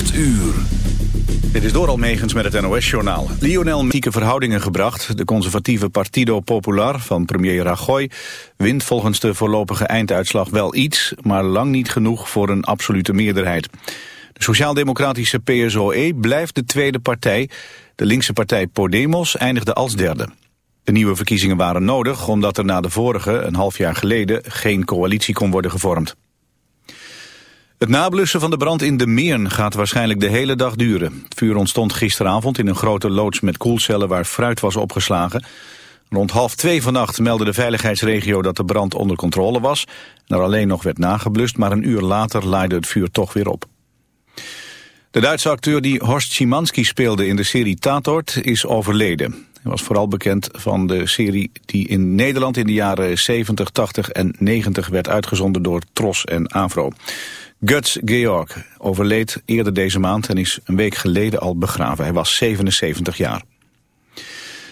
8 uur. Dit is Doral met het NOS-journaal. Lionel zieke verhoudingen gebracht. De conservatieve Partido Popular van premier Rajoy wint volgens de voorlopige einduitslag wel iets, maar lang niet genoeg voor een absolute meerderheid. De sociaal-democratische PSOE blijft de tweede partij. De linkse partij Podemos eindigde als derde. De nieuwe verkiezingen waren nodig omdat er na de vorige, een half jaar geleden, geen coalitie kon worden gevormd. Het nablussen van de brand in de Meern gaat waarschijnlijk de hele dag duren. Het vuur ontstond gisteravond in een grote loods met koelcellen waar fruit was opgeslagen. Rond half twee vannacht meldde de veiligheidsregio dat de brand onder controle was. En er alleen nog werd nageblust, maar een uur later laaide het vuur toch weer op. De Duitse acteur die Horst Schimanski speelde in de serie Tatort is overleden. Hij was vooral bekend van de serie die in Nederland in de jaren 70, 80 en 90 werd uitgezonden door Tros en Avro. Guts Georg overleed eerder deze maand en is een week geleden al begraven. Hij was 77 jaar.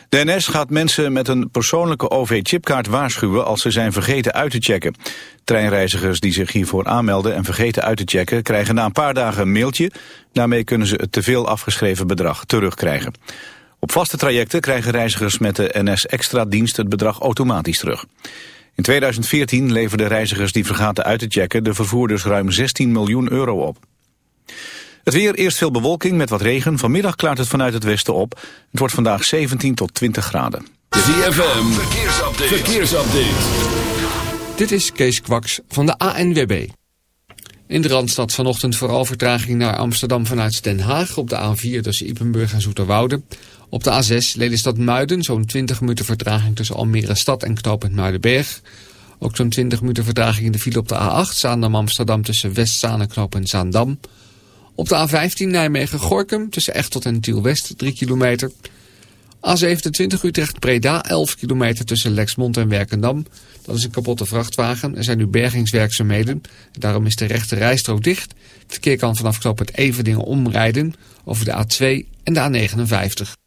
De NS gaat mensen met een persoonlijke OV-chipkaart waarschuwen als ze zijn vergeten uit te checken. Treinreizigers die zich hiervoor aanmelden en vergeten uit te checken krijgen na een paar dagen een mailtje. Daarmee kunnen ze het teveel afgeschreven bedrag terugkrijgen. Op vaste trajecten krijgen reizigers met de NS extra dienst het bedrag automatisch terug. In 2014 leverden reizigers die vergaten uit te checken de vervoerders ruim 16 miljoen euro op. Het weer, eerst veel bewolking met wat regen. Vanmiddag klaart het vanuit het westen op. Het wordt vandaag 17 tot 20 graden. ZFM, verkeersupdate. verkeersupdate. Dit is Kees Kwaks van de ANWB. In de Randstad vanochtend vooral vertraging naar Amsterdam vanuit Den Haag... op de A4 tussen Ippenburg en Zoeterwoude. Op de A6 Lelystad-Muiden zo'n 20 minuten vertraging tussen Almere Stad en knooppunt Muidenberg. Ook zo'n 20 minuten vertraging in de file op de A8 Zaandam-Amsterdam tussen Westzaan en knooppunt Zaandam. Op de A15 Nijmegen-Gorkum tussen Echtot en Tiel-West 3 kilometer. A27 Utrecht-Breda 11 kilometer tussen Lexmond en Werkendam. Dat is een kapotte vrachtwagen. Er zijn nu bergingswerkzaamheden. Daarom is de rechte rijstrook dicht. Het verkeer kan vanaf knooppunt Everdingen omrijden over de A2 en de A59.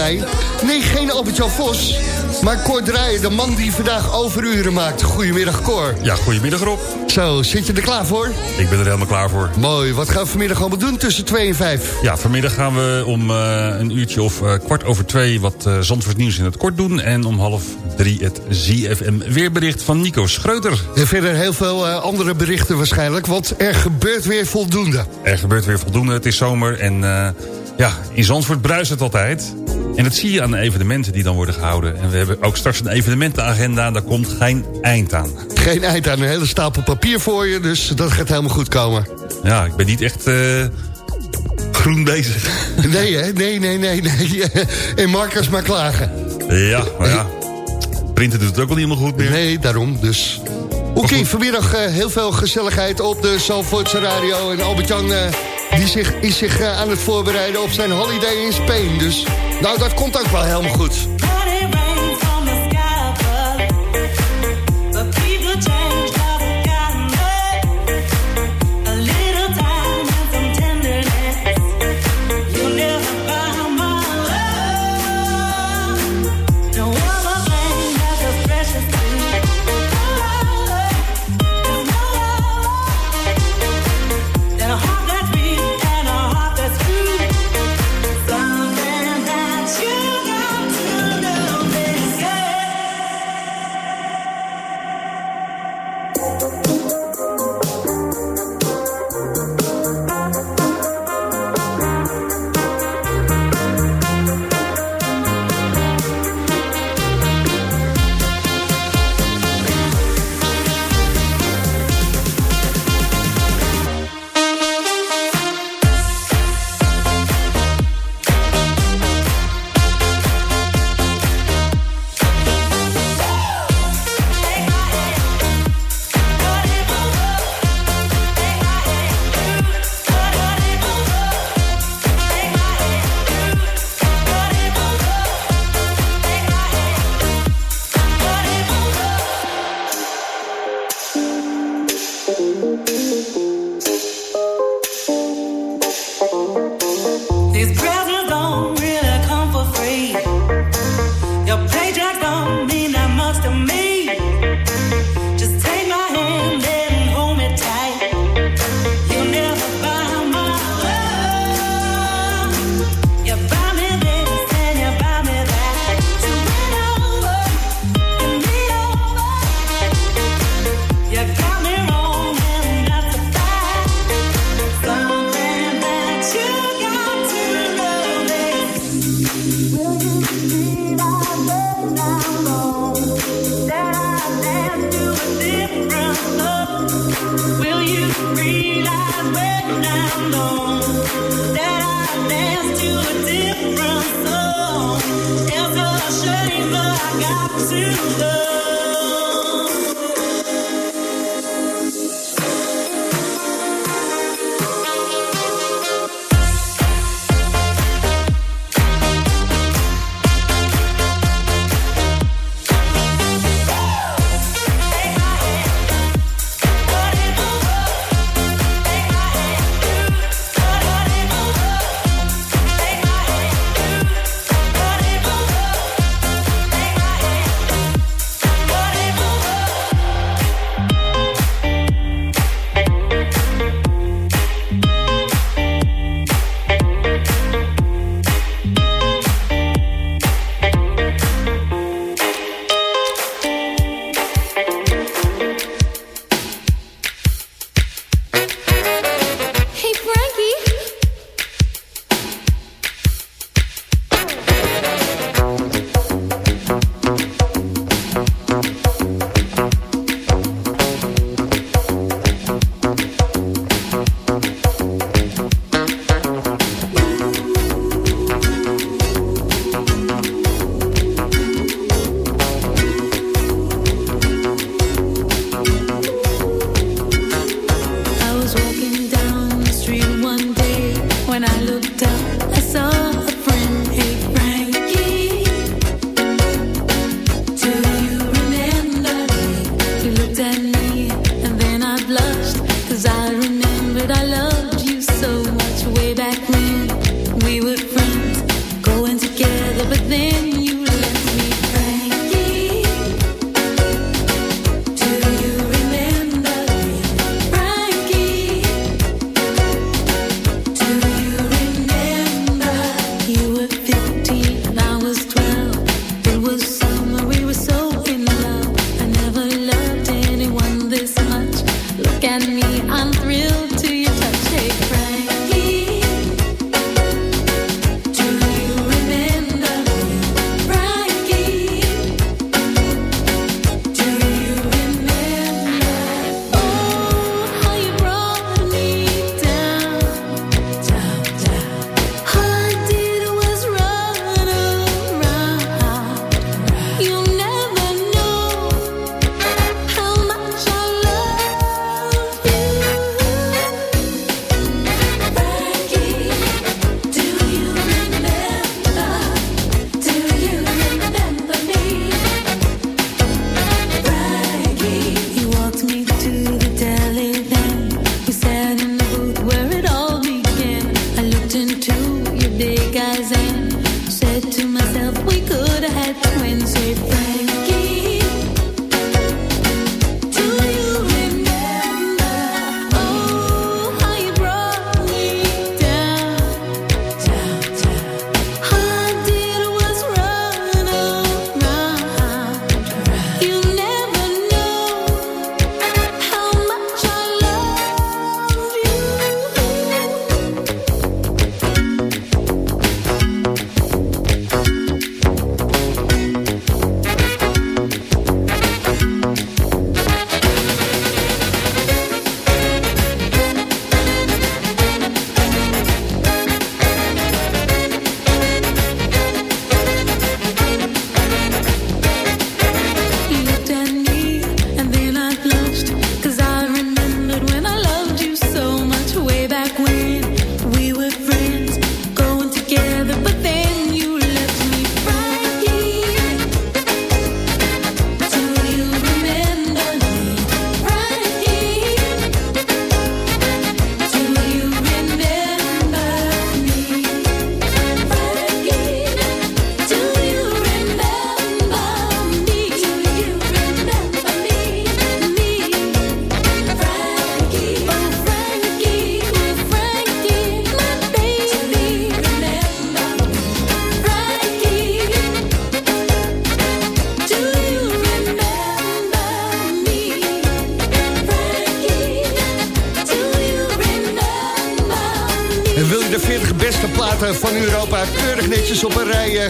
Nee, geen Albert-Jan Vos, maar Cor Draaien, de man die vandaag overuren maakt. Goedemiddag Cor. Ja, goedemiddag Rob. Zo, zit je er klaar voor? Ik ben er helemaal klaar voor. Mooi, wat gaan we vanmiddag allemaal doen tussen 2 en 5? Ja, vanmiddag gaan we om uh, een uurtje of uh, kwart over twee wat uh, Zandvoort nieuws in het kort doen. En om half drie het ZFM weerbericht van Nico Schreuter. En verder heel veel andere berichten waarschijnlijk, want er gebeurt weer voldoende. Er gebeurt weer voldoende, het is zomer en ja, in Zandvoort bruist het altijd. En dat zie je aan de evenementen die dan worden gehouden. En we hebben ook straks een evenementenagenda. Daar komt geen eind aan. Geen eind aan. Een hele stapel papier voor je. Dus dat gaat helemaal goed komen. Ja, ik ben niet echt... Uh, groen bezig. Nee, hè? Nee, nee, nee, nee. En markers maar klagen. Ja, maar ja. Printen doet het ook wel niet helemaal goed meer. Nee, daarom. Dus... Oké, okay, vanmiddag uh, heel veel gezelligheid op de Zalvoortse radio. En Albert-Jan... Uh, die zich, is zich uh, aan het voorbereiden op zijn holiday in Spanje. Dus nou, dat komt ook wel helemaal goed.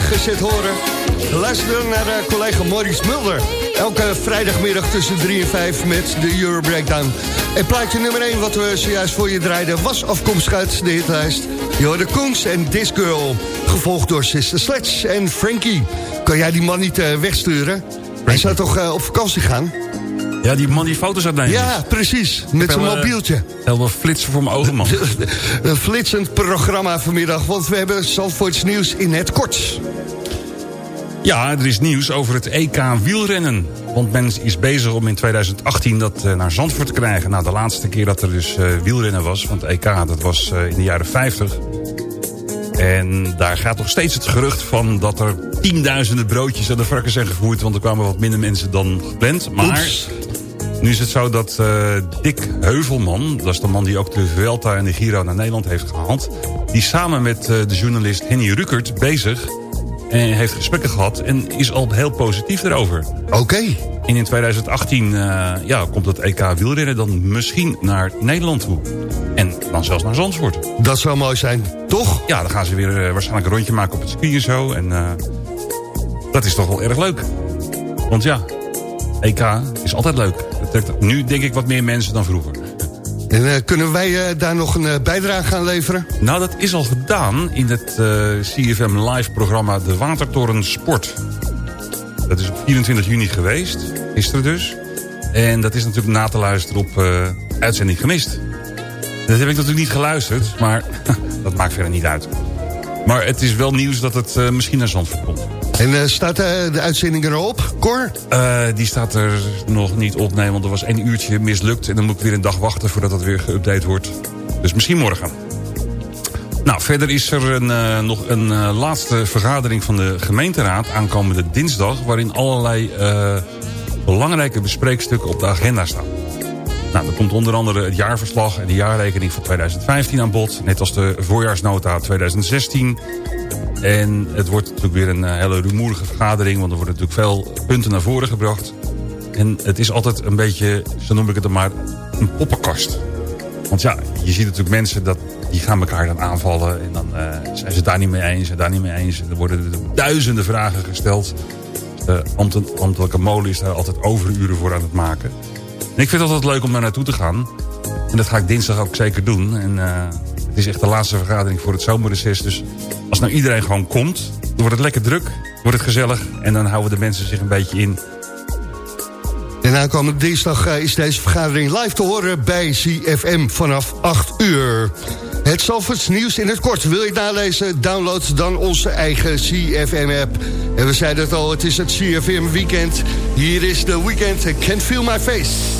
Gezet horen. Luister naar uh, collega Maurice Mulder. Elke vrijdagmiddag tussen 3 en 5 met de Euro Breakdown. En plaatje nummer 1 wat we zojuist voor je draaiden... was afkomstig uit de hitlijst. Hoorde Koens en This Girl. Gevolgd door Sister Sledge en Frankie. Kan jij die man niet uh, wegsturen? Hij zou toch op vakantie gaan? Ja, die man die foto's uitneemt. Ja, precies. Met zijn mobieltje. Helemaal flitsen voor mijn ogen, man. Een flitsend programma vanmiddag, want we hebben Zandvoorts nieuws in het kort. Ja, er is nieuws over het EK wielrennen. Want men is bezig om in 2018 dat uh, naar Zandvoort te krijgen. Nou, de laatste keer dat er dus uh, wielrennen was van het EK, dat was in de jaren 50. En daar gaat nog steeds het gerucht van dat er tienduizenden broodjes aan de varkens zijn gevoerd. Want er kwamen wat minder mensen dan gepland. Maar Oeps. Nu is het zo dat uh, Dick Heuvelman... dat is de man die ook de Vuelta en de Giro naar Nederland heeft gehaald... die samen met uh, de journalist Henny Ruckert bezig... en heeft gesprekken gehad en is al heel positief erover. Oké. Okay. En in 2018 uh, ja, komt het EK wielrennen dan misschien naar Nederland toe. En dan zelfs naar Zandvoort. Dat zou mooi zijn, toch? Ja, dan gaan ze weer uh, waarschijnlijk een rondje maken op het circuit en zo. En uh, dat is toch wel erg leuk. Want ja, EK is altijd leuk. Trekt nu denk ik wat meer mensen dan vroeger. En uh, kunnen wij uh, daar nog een uh, bijdrage gaan leveren? Nou, dat is al gedaan in het CFM live programma De Watertoren Sport. Dat is op 24 juni geweest, gisteren dus. En dat is natuurlijk na te luisteren op uitzending gemist. Dat heb ik natuurlijk niet geluisterd, maar dat maakt verder niet uit. Maar het is wel nieuws dat het misschien naar Zandvoort komt. En uh, staat uh, de uitzending erop, Cor? die staat er nog niet op, nee, want er was één uurtje mislukt... en dan moet ik weer een dag wachten voordat dat weer geüpdate wordt. Dus misschien morgen. Nou, verder is er een, nog een laatste vergadering van de gemeenteraad... aankomende dinsdag... waarin allerlei belangrijke bespreekstukken op de agenda staan. Nou, er komt onder andere het jaarverslag en de jaarrekening voor 2015 aan bod. Net als de voorjaarsnota 2016. En het wordt natuurlijk weer een hele rumoerige vergadering... want er worden natuurlijk veel punten naar voren gebracht. En het is altijd een beetje, zo noem ik het dan maar, een poppenkast. Want ja, je ziet natuurlijk mensen dat die gaan elkaar dan aanvallen... en dan uh, zijn ze daar niet mee eens en daar niet mee eens. En er worden duizenden vragen gesteld. De ambtelijke molen is daar altijd overuren voor aan het maken... En ik vind het altijd leuk om daar naartoe te gaan. En dat ga ik dinsdag ook zeker doen. En het is echt de laatste vergadering voor het zomerreces. Dus als nou iedereen gewoon komt, dan wordt het lekker druk. Wordt het gezellig. En dan houden de mensen zich een beetje in. En aankomende dinsdag uh, is deze vergadering live te horen bij CFM vanaf 8 uur. Het Zalvoorts nieuws in het kort. Wil je het nalezen? Download dan onze eigen CFM-app. En we zeiden het al, het is het CFM weekend. Hier is de weekend. Can't feel my face.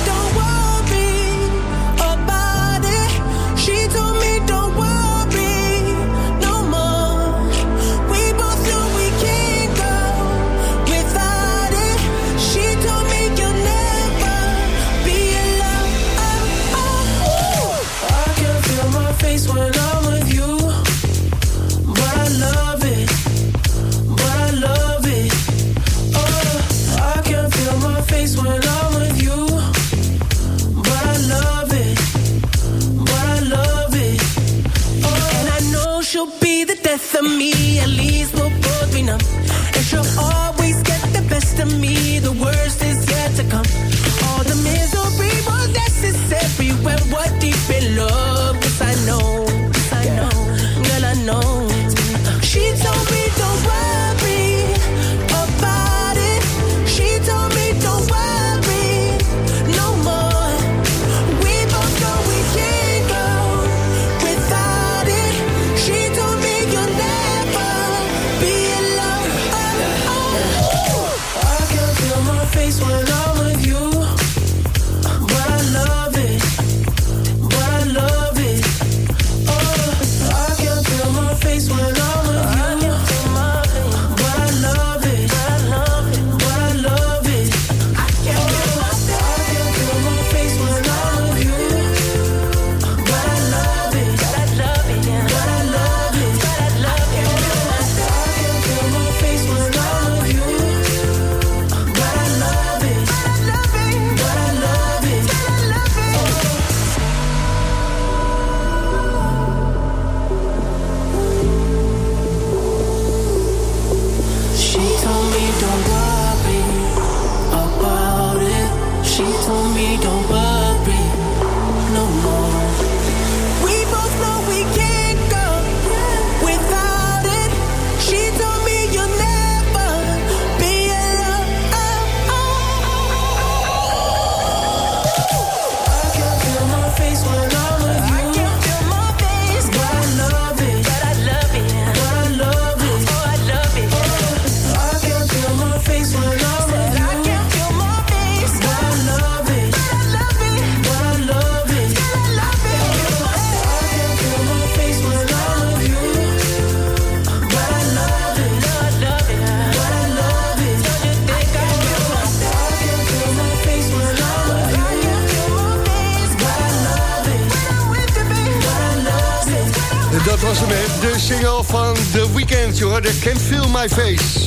My Face.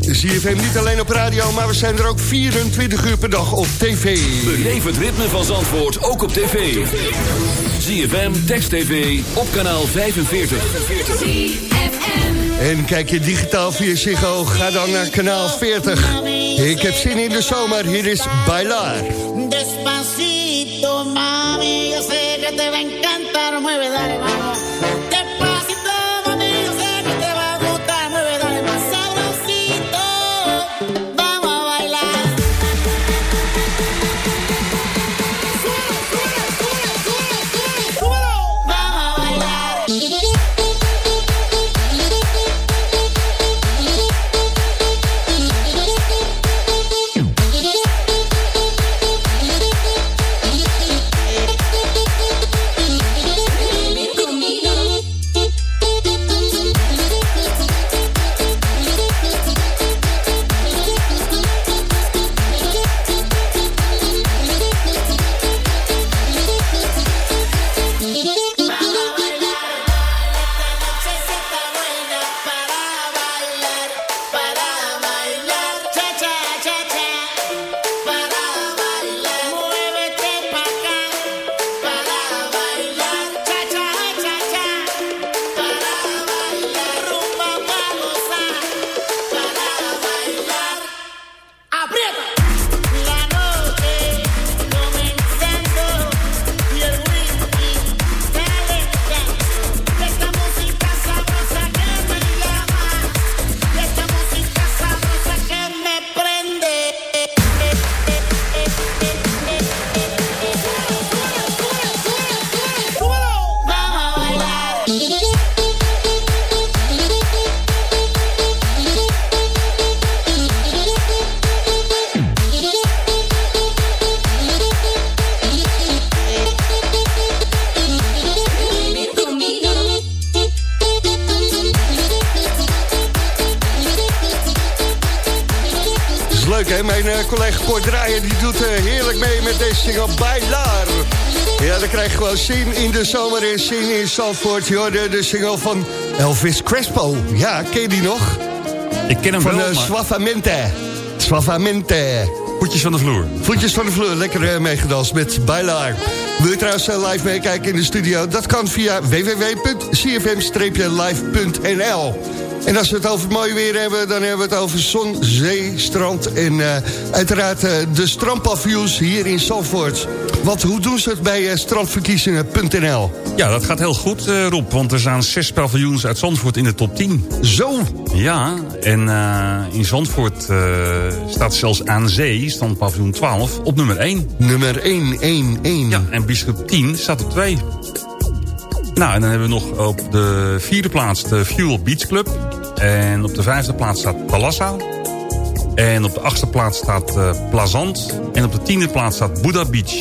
ZFM niet alleen op radio, maar we zijn er ook 24 uur per dag op tv. Beleef het ritme van Zandvoort ook op tv. ZFM, Text TV, op kanaal 45. En kijk je digitaal via Ziggo, ga dan naar kanaal 40. Ik heb zin in de zomer, hier is Bailar. Zin in de zomer en zin in Zandvoort. Je hoorde de single van Elvis Crespo. Ja, ken je die nog? Ik ken hem van, wel, uh, maar... Suavamente. Suavamente. Voetjes van de vloer. Voetjes van de vloer, lekker meegedanst met Bailar. Wil je trouwens live meekijken in de studio? Dat kan via www.cfm-live.nl en als we het over het mooie weer hebben, dan hebben we het over zon, zee, strand... en uh, uiteraard uh, de strandpaviljoens hier in Zandvoort. Want hoe doen ze het bij uh, strandverkiezingen.nl? Ja, dat gaat heel goed, Rob, want er staan zes paviljoens uit Zandvoort in de top 10. Zo? Ja, en in Zandvoort staat zelfs aan zee, standpaviljoen 12, op nummer 1. Nummer 1, 1, 1. Ja, en Bischop 10 staat op 2. Nou, en dan hebben we nog op de vierde plaats de Fuel Beach Club. En op de vijfde plaats staat Palassa. En op de achtste plaats staat uh, Plazant. En op de tiende plaats staat Buddha Beach.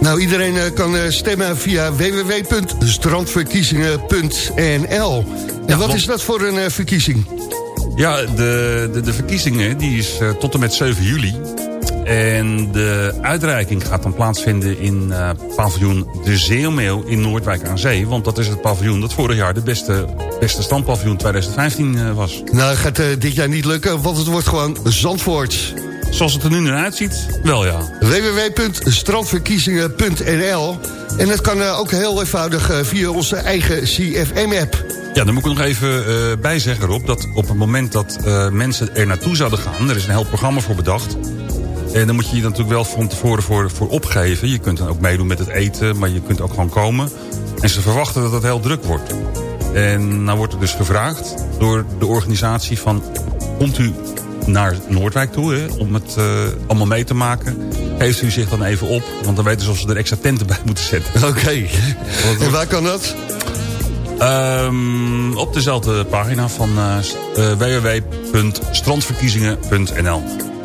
Nou, iedereen uh, kan uh, stemmen via www.strandverkiezingen.nl. En ja, wat want... is dat voor een verkiezing? Ja, de, de, de verkiezingen die is tot en met 7 juli. En de uitreiking gaat dan plaatsvinden in uh, paviljoen De Zeemeeuw in Noordwijk aan Zee. Want dat is het paviljoen dat vorig jaar de beste, beste standpaviljoen 2015 uh, was. Nou, gaat uh, dit jaar niet lukken, want het wordt gewoon Zandvoort. Zoals het er nu naar uitziet, wel ja. www.strandverkiezingen.nl En dat kan ook heel eenvoudig via onze eigen CFM-app. Ja, dan moet ik nog even bij zeggen, Rob... dat op het moment dat mensen er naartoe zouden gaan... er is een heel programma voor bedacht... En dan moet je je natuurlijk wel van tevoren voor, voor opgeven. Je kunt dan ook meedoen met het eten, maar je kunt ook gewoon komen. En ze verwachten dat het heel druk wordt. En nou wordt er dus gevraagd door de organisatie van... komt u naar Noordwijk toe hè, om het uh, allemaal mee te maken. Geeft u zich dan even op, want dan weten ze of ze er extra tenten bij moeten zetten. Oké. Okay. En waar kan dat? Um, op dezelfde pagina van uh, uh, www.strandverkiezingen.nl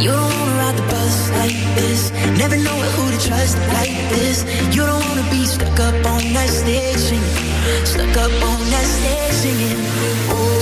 You don't wanna ride the bus like this, never know who to trust like this. You don't wanna be stuck up on that stage singing, stuck up on that stage singing. Oh,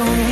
don't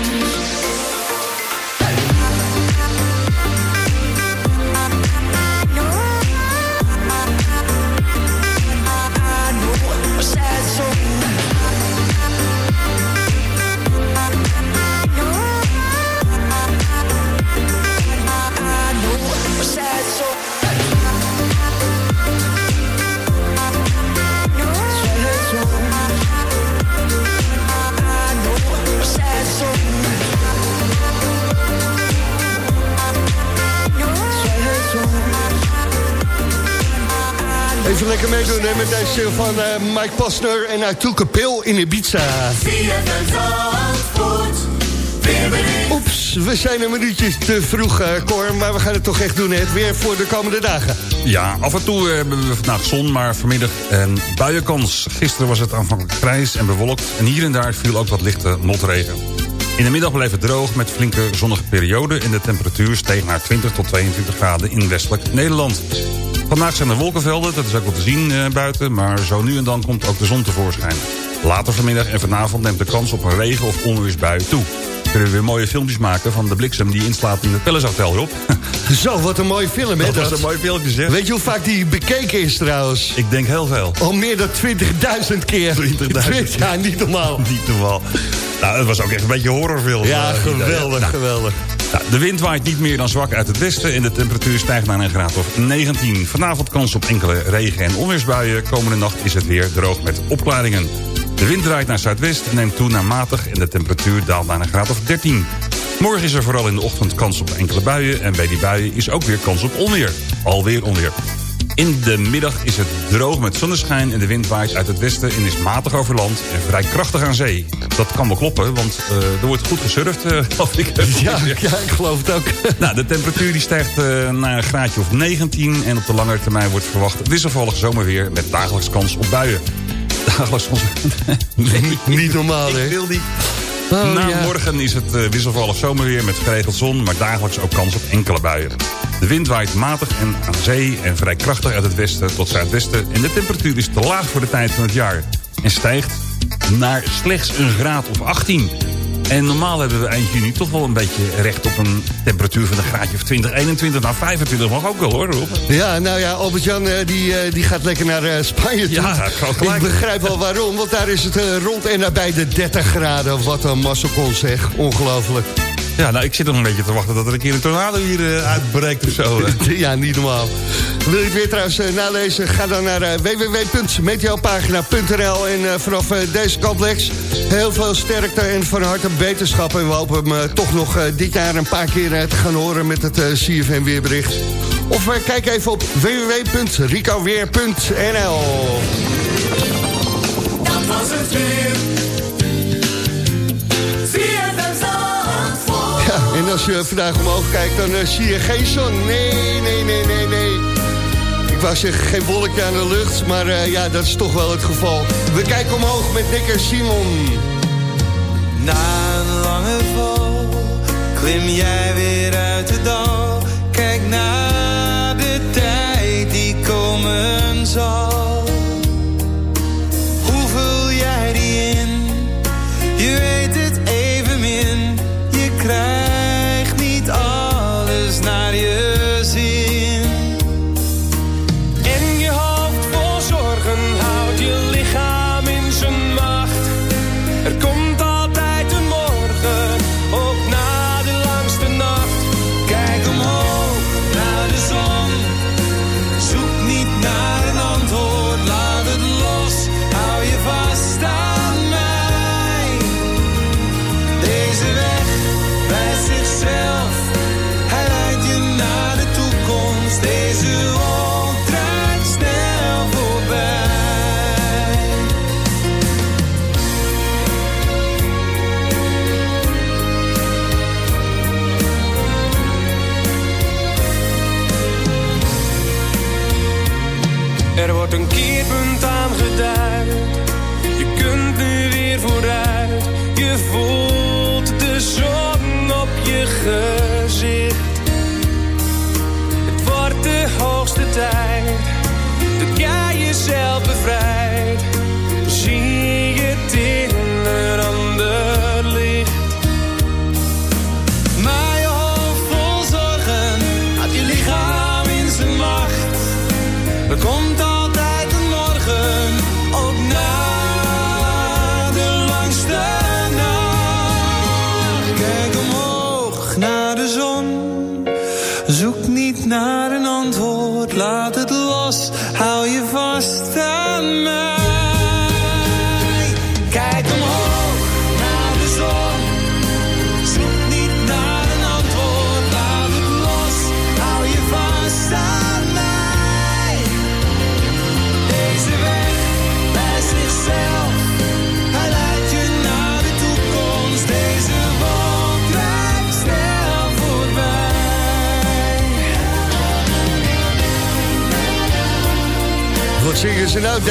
lekker meedoen hè, met deze van eh, Mike Posner en I Took a Pill in Ibiza. Oeps, we zijn een minuutje te vroeg, eh, Cor, maar we gaan het toch echt doen? Het weer voor de komende dagen. Ja, af en toe eh, hebben we vandaag zon, maar vanmiddag een buienkans. Gisteren was het aanvankelijk grijs en bewolkt... en hier en daar viel ook wat lichte motregen. In de middag bleef het droog met flinke zonnige perioden... en de temperatuur steeg naar 20 tot 22 graden in westelijk Nederland. Vandaag zijn er wolkenvelden, dat is ook wel te zien eh, buiten... maar zo nu en dan komt ook de zon tevoorschijn. Later vanmiddag en vanavond neemt de kans op een regen- of onweersbui toe. Kunnen we weer mooie filmpjes maken van de bliksem die inslaat in het Palace Hotel, Rob. Zo, wat een mooie film, hè? Dat was een mooi filmpje, zeg. Weet je hoe vaak die bekeken is trouwens? Ik denk heel veel. Al meer dan 20.000 keer. 20.000. Ja, niet normaal. Niet normaal. Nou, het was ook echt een beetje horrorfilm. Ja, eh, geweldig, Nou, geweldig. Nou, de wind waait niet meer dan zwak uit het westen... en de temperatuur stijgt naar een graad of 19. Vanavond kans op enkele regen- en onweersbuien. Komende nacht is het weer droog met opklaringen. De wind draait naar zuidwest en neemt toe naar matig... en de temperatuur daalt naar een graad of 13. Morgen is er vooral in de ochtend kans op enkele buien... en bij die buien is ook weer kans op onweer. Alweer onweer. In de middag is het droog met zonneschijn en de wind waait uit het westen en is matig over land en vrij krachtig aan zee. Dat kan wel kloppen, want eh, er wordt goed gesurfd, eh, geloof ik. Ja, ja, ik geloof het ook. Nou, de temperatuur die stijgt eh, naar een graadje of 19 en op de langere termijn wordt verwacht wisselvallig zomerweer met dagelijks kans op buien. Dagelijks kans Nee, Niet normaal, hè? ik wil niet. Oh, Na ja. morgen is het eh, wisselvallig zomerweer met geregeld zon... maar dagelijks ook kans op enkele buien. De wind waait matig en aan zee en vrij krachtig uit het westen tot zuidwesten... en de temperatuur is te laag voor de tijd van het jaar... en stijgt naar slechts een graad of 18. En normaal hebben we eind juni toch wel een beetje recht op een temperatuur van een graadje of 20, 21. Nou, 25 mag ook wel hoor, Rob. Ja, nou ja, Albert-Jan eh, die, eh, die gaat lekker naar eh, Spanje toe. Ja. Ik begrijp wel waarom, want daar is het rond en nabij de 30 graden. Wat een masselkon zeg, ongelooflijk. Ja, nou, ik zit nog een beetje te wachten dat er een keer een tornado hier eh, uitbreekt of zo. ja, niet normaal. Wil je het weer trouwens eh, nalezen? Ga dan naar eh, www.meteopagina.nl en eh, vanaf eh, deze kant Lex, heel veel sterkte en van harte beterschap. En we hopen hem eh, toch nog dit jaar een paar keer te gaan horen met het eh, CFM weerbericht. Of kijk even op www.ricoweer.nl Dat was het weer. Als je vandaag omhoog kijkt, dan eh, zie je geen zon. Nee, nee, nee, nee, nee. Ik wou zeggen, geen wolkje aan de lucht, maar eh, ja, dat is toch wel het geval. We kijken omhoog met Nick en Simon. Na een lange val klim jij weer uit de dal. Kijk naar de tijd die komen zal.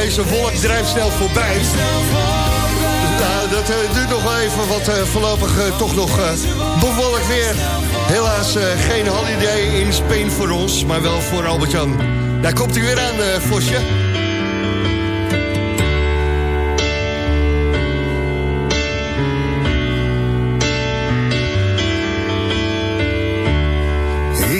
Deze wolk drijft snel voorbij. Nou, dat eh, duurt nog wel even, want eh, voorlopig eh, toch nog bewolkt weer. Helaas geen holiday in Spain voor ons, maar wel voor Albert-Jan. Daar komt hij weer aan, Vosje.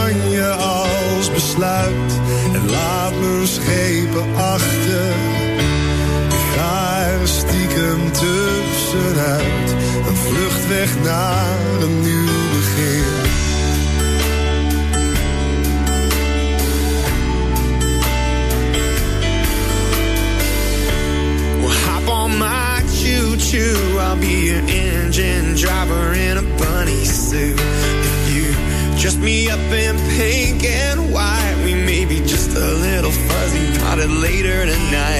Spanje als besluit en laat mijn schepen achter. Ik ga er stiekem tussenuit, een vlucht weg naar een nieuw begin. Well, hop on my. Dress me up in pink and white, we may be just a little fuzzy, potted later tonight.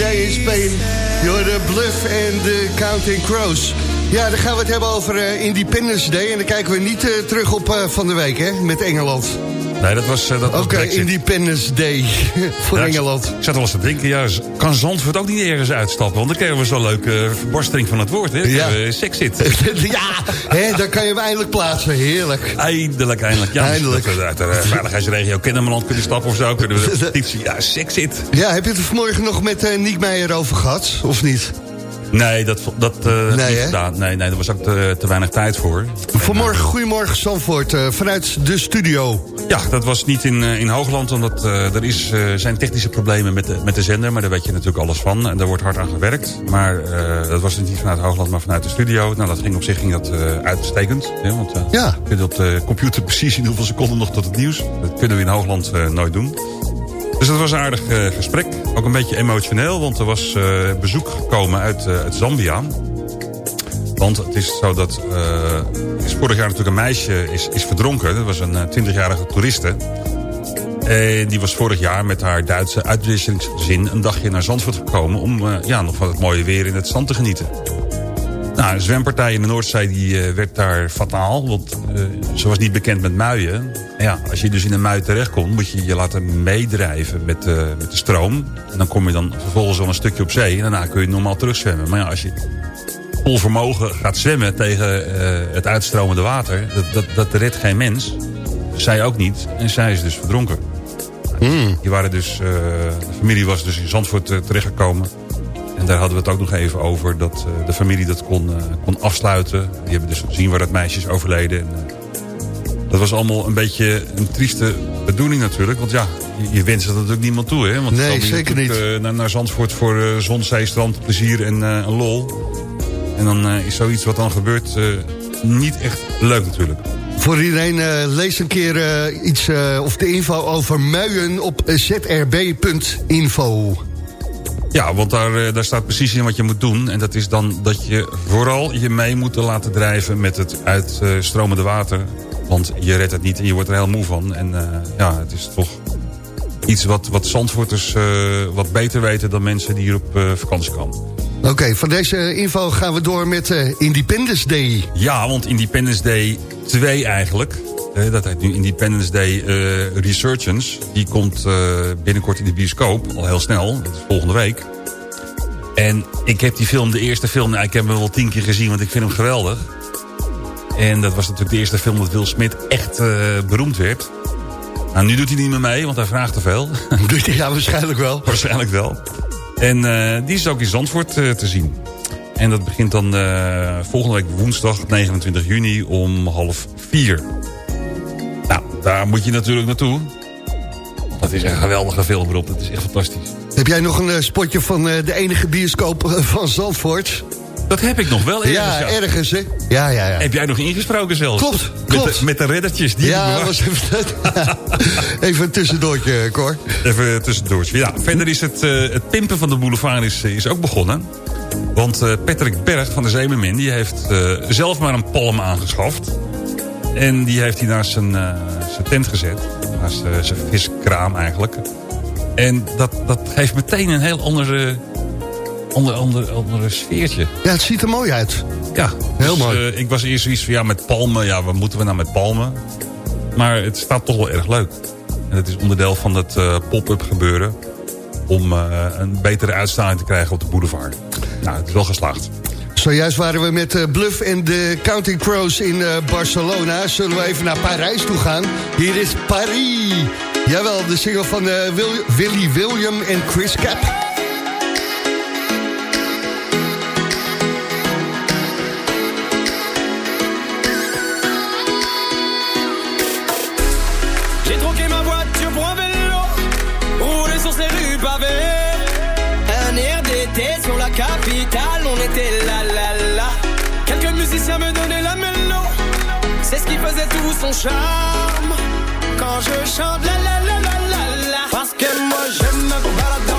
Holiday in Spain. De Bluff en de Counting Crows. Ja, dan gaan we het hebben over eh, Independence Day. En dan kijken we niet eh, terug op eh, van de week, hè, met Engeland. Nee, dat was, eh, dat Oké. Independence Day voor Ja, Engeland. Ik zat wel eens te denken, ja, z- kan Zandvoort ook niet ergens uitstappen? Want dan krijgen we zo'n leuke uh, verborstering van het woord, hè? Ja. Ja. Sexit. ja, hè, dan kan je hem eindelijk plaatsen. Heerlijk. Eindelijk, eindelijk. Ja, Eindelijk. Dat we uit de eh, veiligheidsregio Kennemerland kunnen stappen of zo. Kunnen we de petitie, ja, sexit. Ja, heb je het er vanmorgen nog met eh Niek Meijer over gehad, of niet? Nee, dat, dat eh Nee, niet gedaan. Nee, nee, daar was ook te, te weinig tijd voor. Vanmorgen, goedemorgen Zandvoort, eh, vanuit de studio. Ja, dat was niet in, eh, in Hoogland, omdat er is, zijn technische problemen met de, met de zender. Maar daar weet je natuurlijk alles van. En daar wordt hard aan gewerkt. Maar dat was niet vanuit Hoogland, maar vanuit de studio. Nou, dat ging op zich ging dat, uitstekend. Hè, want Ja. je kunt op de computer precies in hoeveel seconden nog tot het nieuws. Dat kunnen we in Hoogland nooit doen. Dus dat was een aardig eh, gesprek. Ook een beetje emotioneel, want er was eh, bezoek gekomen uit, uit Zambia. Want het is zo dat... is vorig jaar natuurlijk een meisje is, is verdronken. Dat was een eh, 20-jarige toeriste. En die was vorig jaar met haar Duitse uitwisselingsgezin... een dagje naar Zandvoort gekomen... om ja, nog van het mooie weer in het zand te genieten. Nou, een zwempartij in de Noordzee die, werd daar fataal. Want ze was niet bekend met muien. Ja, als je dus in een mui terechtkomt... moet je je laten meedrijven met, eh, met de stroom. En dan kom je dan vervolgens wel een stukje op zee. En daarna kun je normaal terugzwemmen. Maar ja, als je vol vermogen gaat zwemmen tegen eh, het uitstromende water... dat, dat, dat redt geen mens. Zij ook niet. En zij is dus verdronken. Die waren dus, eh, de familie was dus in Zandvoort terechtgekomen. En daar hadden we het ook nog even over dat de familie dat kon, kon afsluiten. Die hebben dus gezien waar dat meisje is overleden. En, dat was allemaal een beetje een trieste bedoeling natuurlijk. Want ja, je, wenst dat natuurlijk niemand toe. Hè? Want Nee, zeker niet. eh, naar, naar Zandvoort voor eh, zon, zee, strand, plezier en een lol. En dan is zoiets wat dan gebeurt niet echt leuk natuurlijk. Voor iedereen, lees een keer iets of de info over muien op zrb.info. Ja, want daar, daar staat precies in wat je moet doen. En dat is dan dat je vooral je mee moet laten drijven met het uitstromende water. Want je redt het niet en je wordt er heel moe van. En eh, ja, het is toch iets wat, wat Zandvoorters eh, wat beter weten dan mensen die hier op eh, vakantie komen. Oké, van deze info gaan we door met Independence Day. Ja, want Independence Day 2 eigenlijk. dat heet nu Independence Day eh, Resurgence. Die komt binnenkort in de bioscoop. Al heel snel. Dat is volgende week. En ik heb die film, de eerste film... nou, ik heb hem wel tien keer gezien, want ik vind hem geweldig. En dat was natuurlijk de eerste film dat Will Smith echt eh, beroemd werd. Nou, nu doet hij niet meer mee, want hij vraagt te veel. ja, waarschijnlijk wel. Waarschijnlijk wel. En eh, die is ook in Zandvoort eh, te zien. En dat begint dan volgende week woensdag 29 juni om half vier. Nou, daar moet je natuurlijk naartoe. Dat is een geweldige film erop. Dat is echt fantastisch. Heb jij nog een spotje van de enige bioscoop van Zandvoort? Dat heb ik nog wel ergens. Ja, ergens, hè? Ja, ja, ja. Heb jij nog ingesproken zelfs? Klopt, Met de, met de reddertjes. Die ja, was even, even een tussendoortje, Cor. Even tussendoor. Ja, verder is het, eh, het pimpen van de boulevard is, is ook begonnen. Want eh, Patrick Berg van de Zeemermin... die heeft eh, zelf maar een palm aangeschaft. En die heeft hij naast zijn, eh, zijn tent gezet. Naast eh, zijn viskraam eigenlijk. En dat, dat geeft meteen een heel andere ander, ander, ander sfeertje. Ja, het ziet er mooi uit. Ja, Heel dus, mooi. eh, ik was eerst zoiets van, ja, met palmen. Ja, wat moeten we nou met palmen? Maar het staat toch wel erg leuk. En het is onderdeel van het eh, pop-up gebeuren... om eh, een betere uitstraling te krijgen op de boulevard. Nou, het is wel geslaagd. Zojuist waren we met Bluff en de Counting Crows in Barcelona. Zullen we even naar Parijs toe gaan? Hier is Paris. Jawel, de single van Wil- Willy William en Chris Cap. Tout son charme. Quand je chante la la la la la la, parce que moi je me balade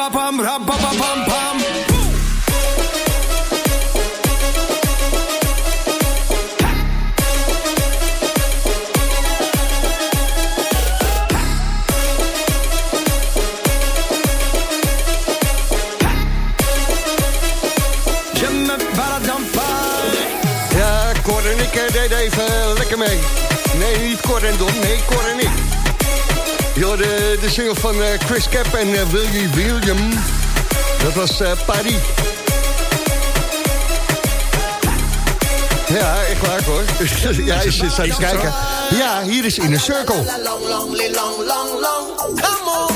pa pa pam, ram pa pa de, single van eh, Chris Cap en eh, Willy William. Dat was eh, Paris. Ja, echt waar hoor. ja, je zit aan te kijken. Ja, hier is In a Circle. Long, long, long, long, long. Come on.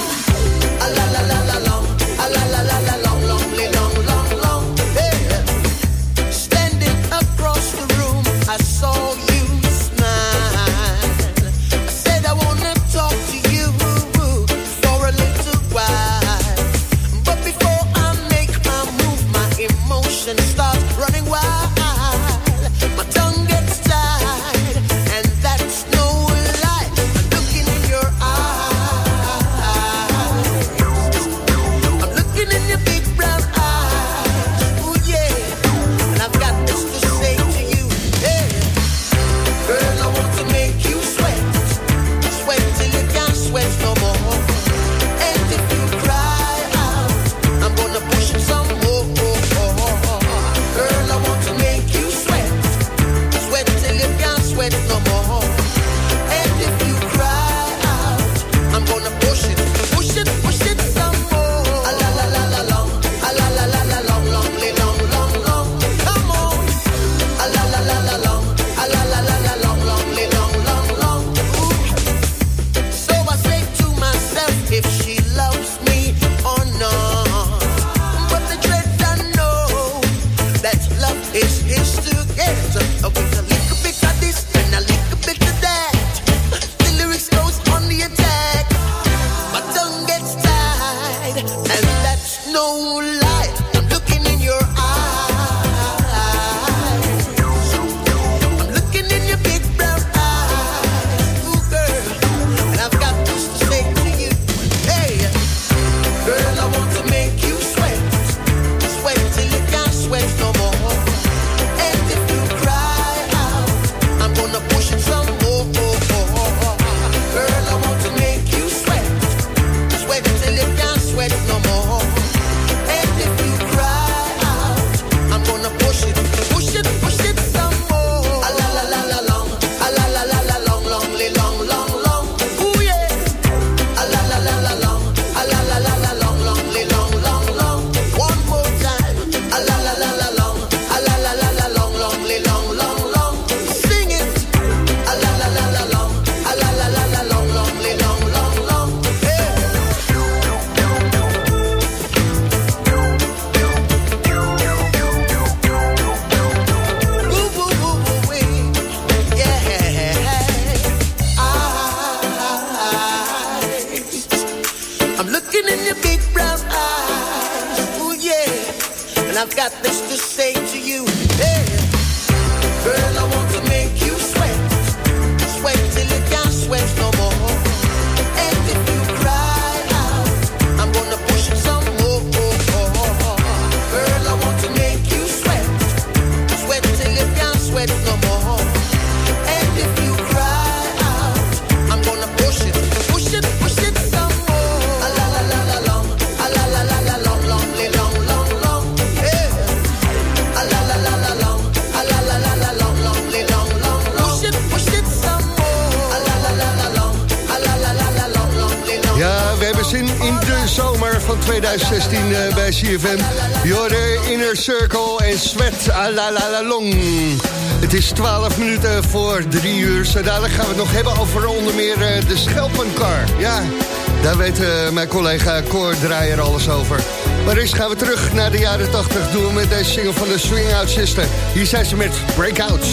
CFM. Inner Circle en Sweat à la la la long. Het is 12 minuten voor 3 uur. Zo dadelijk gaan we het nog hebben over onder meer eh, de Schelpenkar. Ja, daar weet eh, mijn collega Cor Draaier alles over. Maar eerst gaan we terug naar de jaren 80. Doen we met deze single van de Swing Out Sister. Hier zijn ze met Breakouts.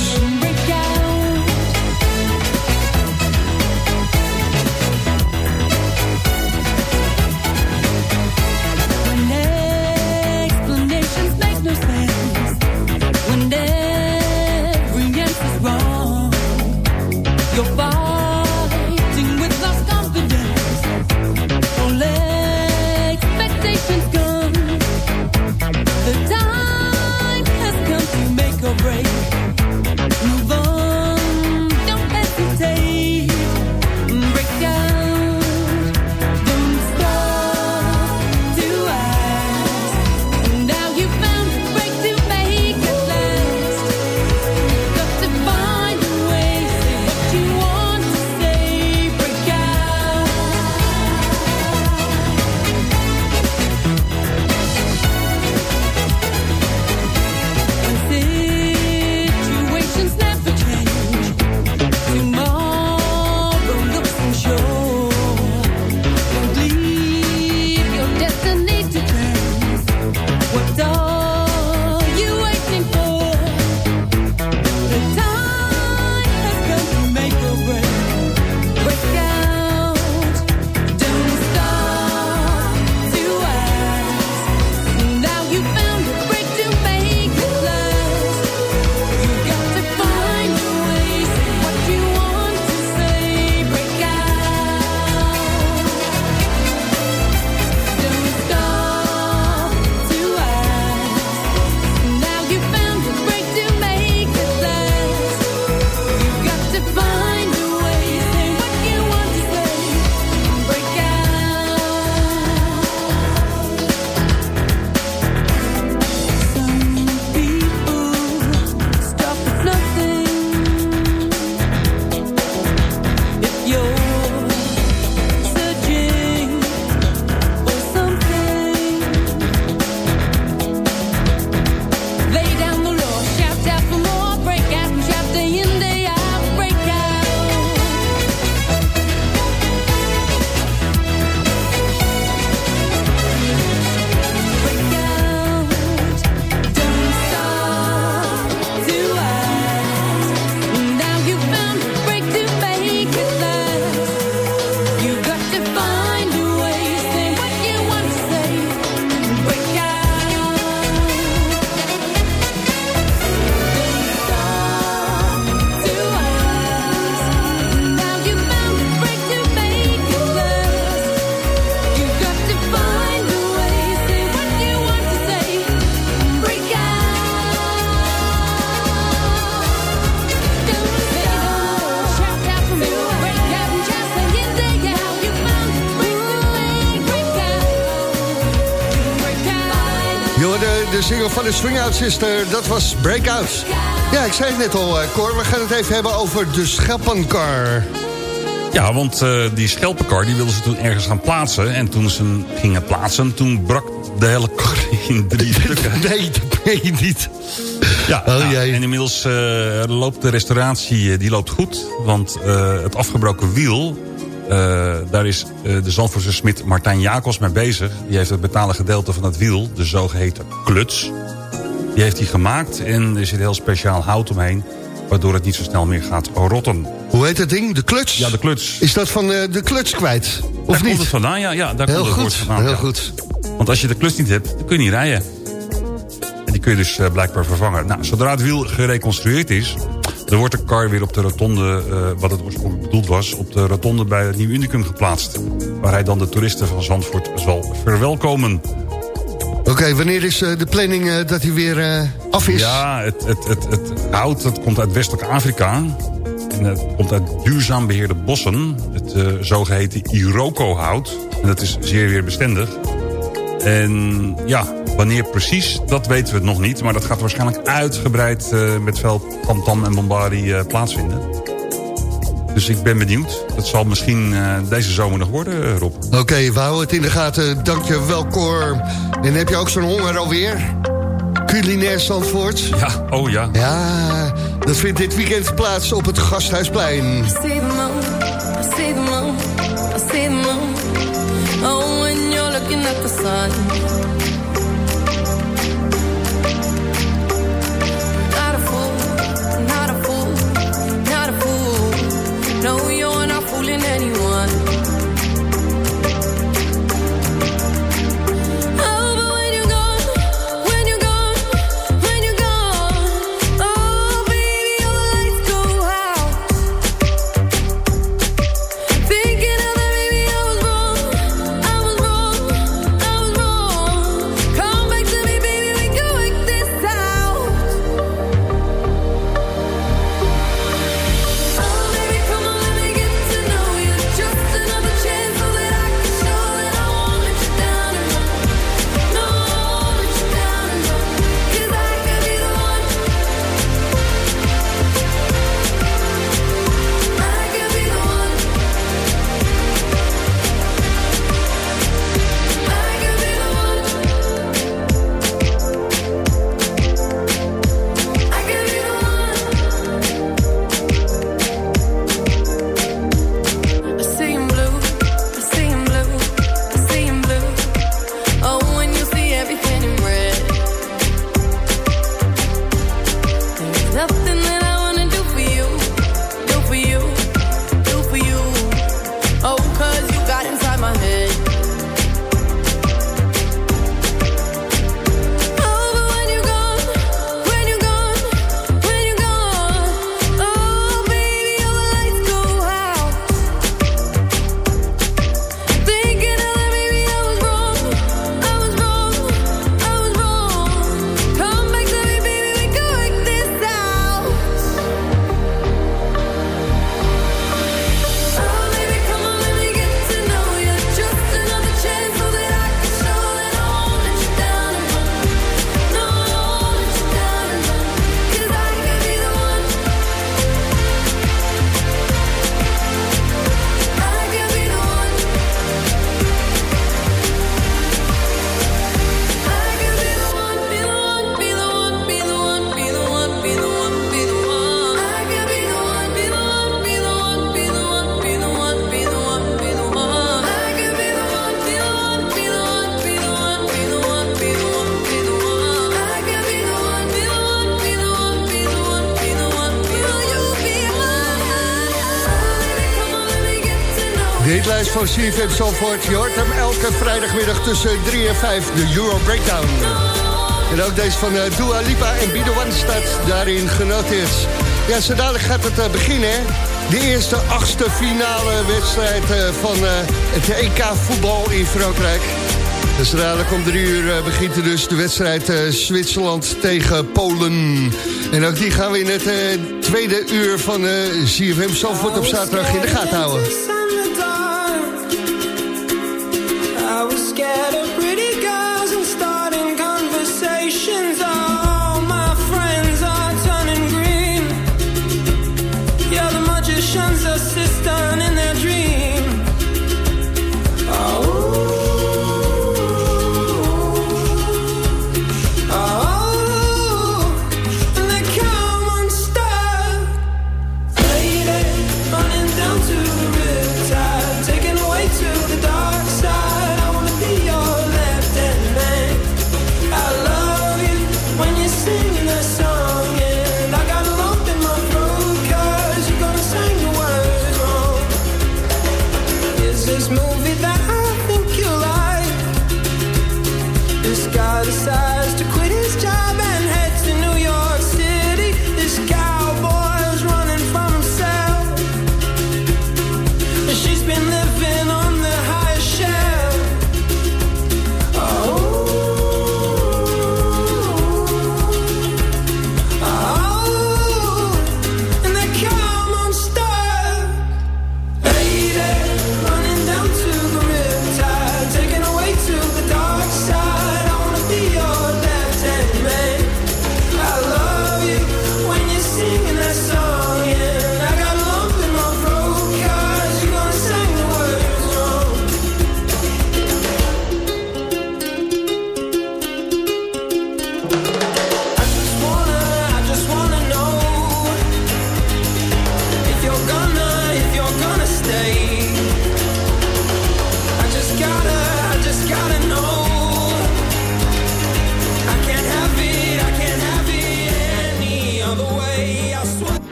Van de Swing Out Sister, dat was Breakout. Ja, ik zei het net al, eh, Cor, we gaan het even hebben over de Schelpenkar. Ja, want eh, die schelpenkar die wilden ze toen ergens gaan plaatsen. En toen ze gingen plaatsen, toen brak de hele kar in drie stukken. Nee, dat ben je niet. Ja, nou, en inmiddels eh, loopt de restauratie die loopt goed. Want het afgebroken wiel, eh, daar is eh, de Zandvoortse smid Martijn Jacobs mee bezig. Die heeft het betalen gedeelte van het wiel, de zogeheten kluts. Die heeft hij gemaakt en er zit heel speciaal hout omheen... waardoor het niet zo snel meer gaat rotten. Hoe heet dat ding? De kluts? Ja, de kluts. Is dat van eh, de kluts kwijt? Of daar niet? komt het vandaan, ja. ja daar heel komt het goed, vandaan, heel goed. Want als je de kluts niet hebt, dan kun je niet rijden. En die kun je dus blijkbaar vervangen. Nou, zodra het wiel gereconstrueerd is er wordt de kar weer op de rotonde, eh, wat het oorspronkelijk bedoeld was... op de rotonde bij het Nieuw Indicum geplaatst. Waar hij dan de toeristen van Zandvoort zal verwelkomen. Oké, wanneer is eh, de planning eh, dat hij weer af is? Ja, het, het, het, hout dat komt uit Westelijk Afrika. En het komt uit duurzaam beheerde bossen. Het zogeheten Iroko-hout. En dat is zeer weerbestendig. En ja, Wanneer precies, dat weten we nog niet. Maar dat gaat waarschijnlijk uitgebreid eh, met veel tamtam en bombardi eh, plaatsvinden. Dus ik ben benieuwd. Dat zal misschien eh, deze zomer nog worden, Rob. Oké, okay, we houden het in de gaten. Dank je wel, Cor. En heb je ook zo'n honger alweer? Culinair Zandvoort? Ja, oh ja. Ja, dat vindt dit weekend plaats op het Gasthuisplein. I van CFM Zandvoort. Je hoort hem elke vrijdagmiddag tussen 3 en 5, de Euro Breakdown. En ook deze van eh, Dua Lipa en Bido staat daarin genoteerd. Ja, zo dadelijk gaat het eh, beginnen. De eerste achtste finale wedstrijd eh, van het EK voetbal in Frankrijk. Dus dadelijk om drie uur begint dus de wedstrijd Zwitserland tegen Polen. En ook die gaan we in het tweede uur van uh, CFM Zandvoort op zaterdag in de gaten houden.